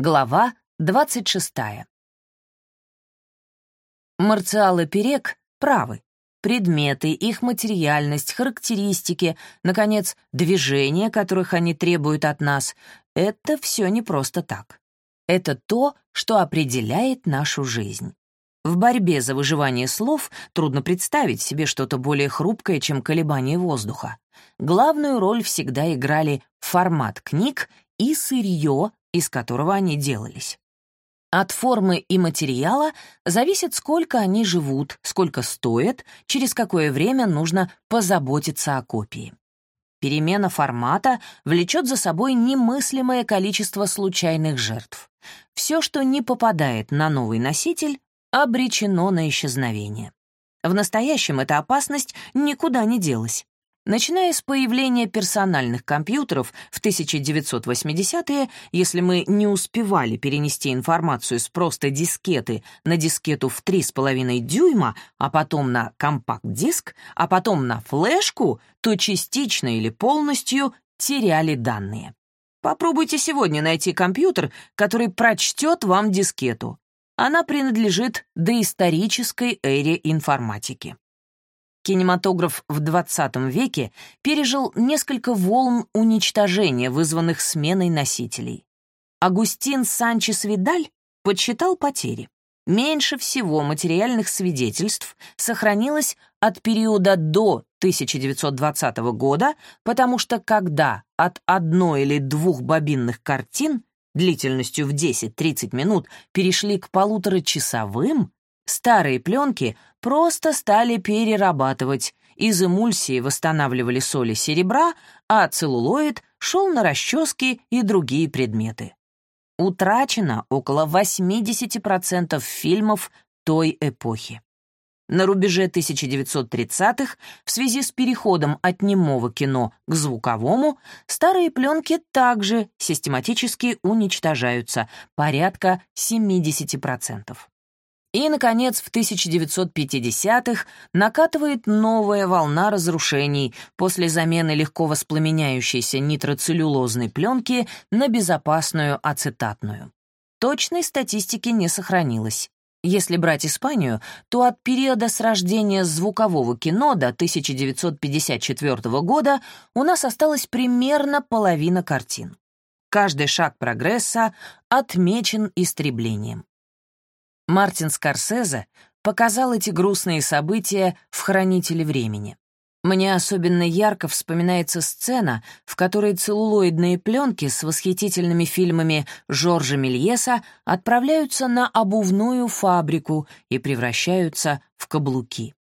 Глава 26. Марциал и Перек правы. Предметы, их материальность, характеристики, наконец, движения, которых они требуют от нас — это все не просто так. Это то, что определяет нашу жизнь. В борьбе за выживание слов трудно представить себе что-то более хрупкое, чем колебание воздуха. Главную роль всегда играли формат книг и сырье, из которого они делались. От формы и материала зависит, сколько они живут, сколько стоят, через какое время нужно позаботиться о копии. Перемена формата влечет за собой немыслимое количество случайных жертв. Все, что не попадает на новый носитель, обречено на исчезновение. В настоящем эта опасность никуда не делась. Начиная с появления персональных компьютеров в 1980-е, если мы не успевали перенести информацию с просто дискеты на дискету в 3,5 дюйма, а потом на компакт-диск, а потом на флешку, то частично или полностью теряли данные. Попробуйте сегодня найти компьютер, который прочтет вам дискету. Она принадлежит доисторической эре информатики. Кинематограф в XX веке пережил несколько волн уничтожения, вызванных сменой носителей. Агустин Санчес Видаль подсчитал потери. Меньше всего материальных свидетельств сохранилось от периода до 1920 года, потому что когда от одной или двух бобинных картин длительностью в 10-30 минут перешли к полуторачасовым, Старые пленки просто стали перерабатывать, из эмульсии восстанавливали соли серебра, а целлулоид шел на расчески и другие предметы. Утрачено около 80% фильмов той эпохи. На рубеже 1930-х, в связи с переходом от немого кино к звуковому, старые пленки также систематически уничтожаются, порядка 70%. И, наконец, в 1950-х накатывает новая волна разрушений после замены легко воспламеняющейся нитроцеллюлозной пленки на безопасную ацетатную. Точной статистики не сохранилось. Если брать Испанию, то от периода с рождения звукового кино до 1954 года у нас осталась примерно половина картин. Каждый шаг прогресса отмечен истреблением. Мартин Скорсезе показал эти грустные события в «Хранителе времени». Мне особенно ярко вспоминается сцена, в которой целлулоидные пленки с восхитительными фильмами Жоржа Мельеса отправляются на обувную фабрику и превращаются в каблуки.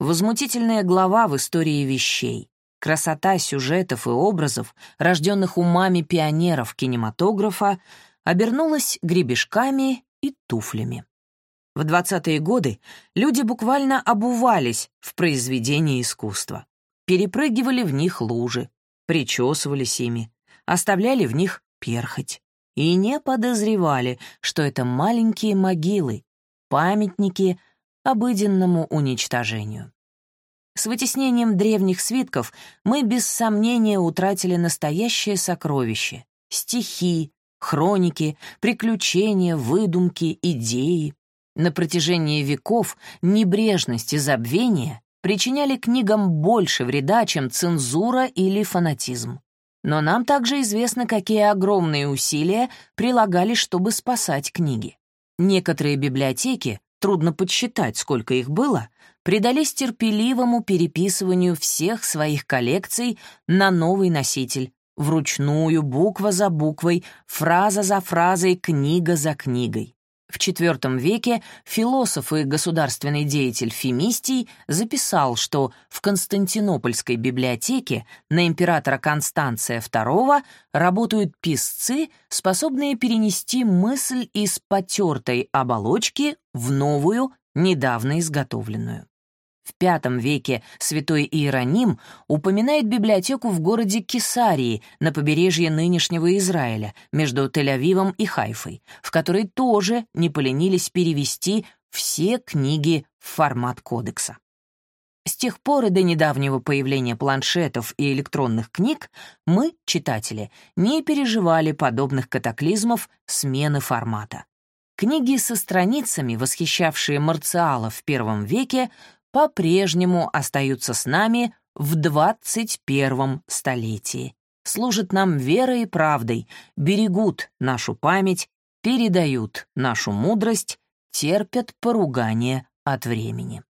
Возмутительная глава в истории вещей. Красота сюжетов и образов, рожденных умами пионеров кинематографа, обернулась гребешками и туфлями. В 20-е годы люди буквально обувались в произведения искусства, перепрыгивали в них лужи, причесывались ими, оставляли в них перхоть и не подозревали, что это маленькие могилы, памятники обыденному уничтожению. С вытеснением древних свитков мы без сомнения утратили настоящее сокровище — стихи, хроники, приключения, выдумки, идеи, на протяжении веков небрежность и забвение причиняли книгам больше вреда, чем цензура или фанатизм. Но нам также известно, какие огромные усилия прилагались, чтобы спасать книги. Некоторые библиотеки, трудно подсчитать, сколько их было, предались терпеливому переписыванию всех своих коллекций на новый носитель, вручную, буква за буквой, фраза за фразой, книга за книгой. В IV веке философ и государственный деятель Фемистий записал, что в Константинопольской библиотеке на императора Констанция II работают писцы, способные перенести мысль из потертой оболочки в новую, недавно изготовленную. В V веке святой Иероним упоминает библиотеку в городе Кесарии на побережье нынешнего Израиля, между Тель-Авивом и Хайфой, в которой тоже не поленились перевести все книги в формат кодекса. С тех пор и до недавнего появления планшетов и электронных книг мы, читатели, не переживали подобных катаклизмов смены формата. Книги со страницами, восхищавшие Марциала в первом веке, по-прежнему остаются с нами в 21 столетии, служат нам верой и правдой, берегут нашу память, передают нашу мудрость, терпят поругание от времени.